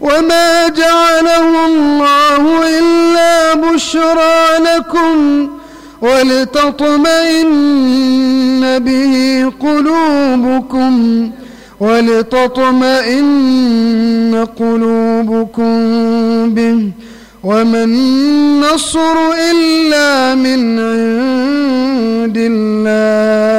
وما جعله الله إلا بشرى لكم ولتطمئن به قلوبكم ولتطمئن قلوبكم به وما النصر إلا من عند الله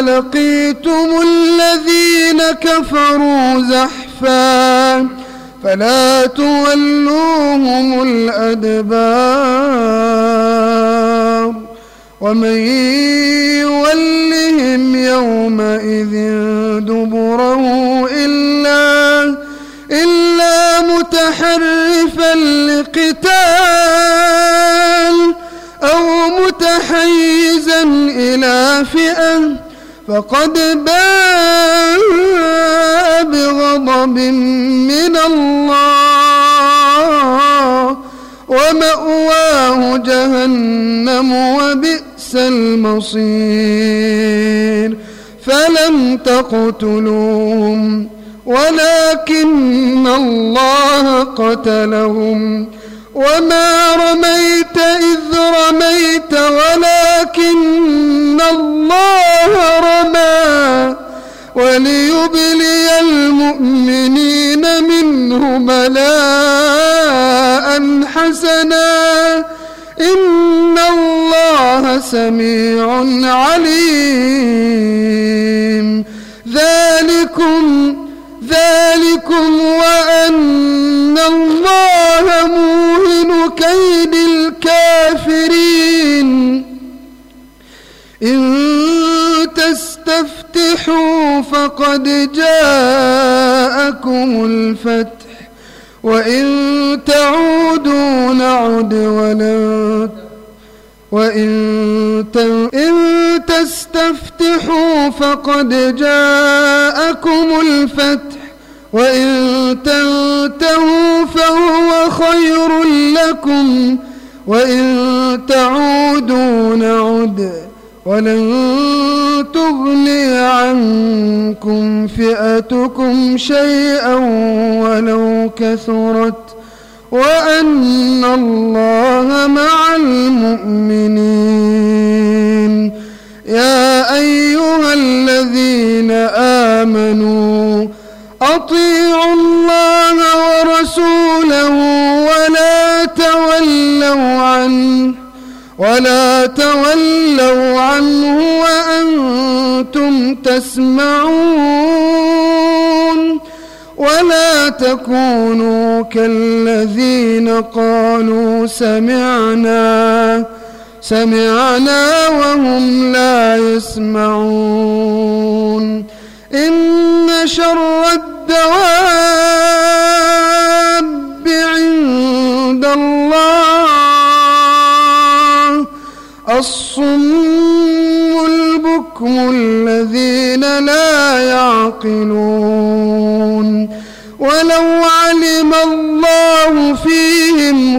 لقيتم الذين كفروا زحفا فلا تولوهم الأدبار ومن يولهم يومئذ دبره إلا إلا متحرفا لقتال متحيزا إلى فئة فقد باء بغضب من الله ومأواه جهنم وبئس المصير. فلم تقتلوهم ولكن الله قتلهم. وما رميت إذ رميت ولكن الله رمى وليبلي المؤمنين منه بلاء حسنا إن الله سميع عليم. ذلكم ذلكم وأن الله فقد جاءكم الفتح وإن تعودوا نعد ولن وإن إن تستفتحوا فقد جاءكم الفتح وإن تنتهوا فهو خير لكم وإن تعودوا نعد ولن تغني عنكم فئتكم شيئا ولو كثرت وأن الله مع المؤمنين. يا أيها الذين آمنوا أطيعوا الله ورسوله ولا تولوا عنه ولا تولوا تسمعون ولا تكونوا كالذين قالوا سمعنا سمعنا وهم لا يسمعون. إن شر الدواب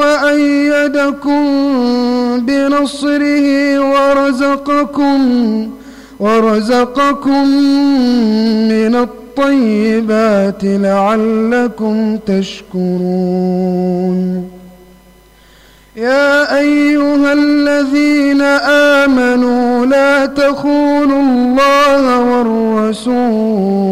وأيدكم بنصره ورزقكم ورزقكم من الطيبات لعلكم تشكرون. يا أيها الذين آمنوا لا تخونوا الله والرسول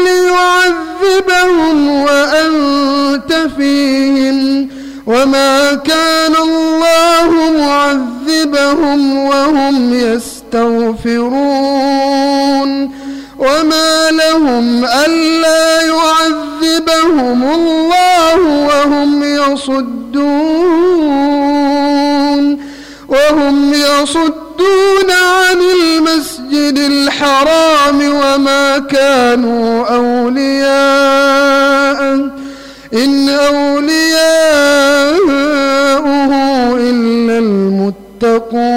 ليعذبهم وأنت فيهم وما كان الله معذبهم وهم يستغفرون وما لهم ألا يعذبهم الله وهم يصدون وهم يصدون عن المسجد الحرام وما كانوا أولياء. إن أولياؤه إلا المتقون.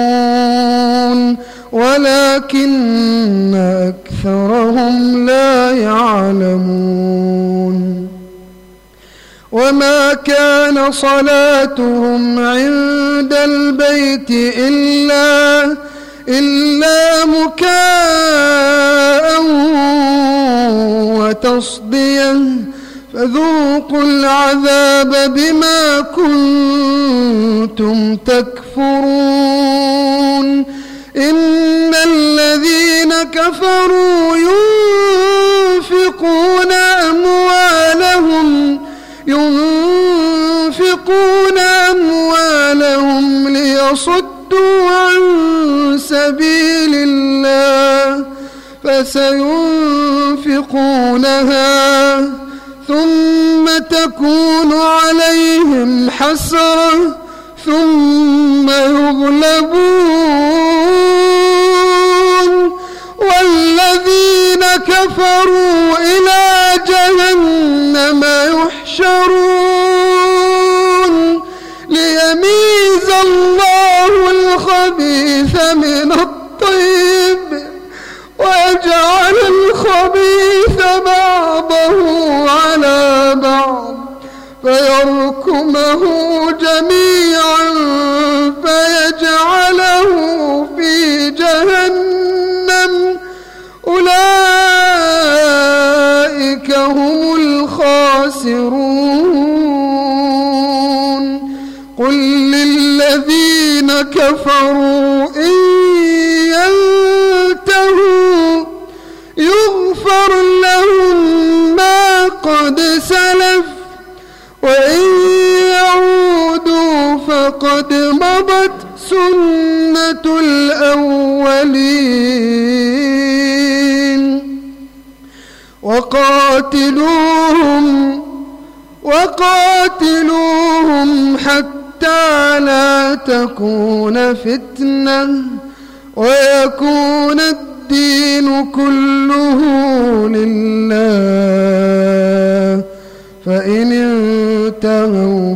ولكن أكثرهم لا يعلمون. وما كان صلاتهم عند البيت إلا إلا مكاء وتصديا فذوقوا العذاب بما كنتم تكفرون إن الذين كفروا ينفقون أموالهم ينفقون أموالهم ليصدوا عن سبيل الله فسينفقونها ثم تكون عليهم حسرة ثم يغلبون فيركمه جميعا فيجعله في جهنم. أولئك هم الخاسرون. قل للذين كفروا فقد مضت سنة الأولين وقاتلوهم وقاتلوهم حتى لا تكون فتنة ويكون الدين كله لله. فإن انتهوا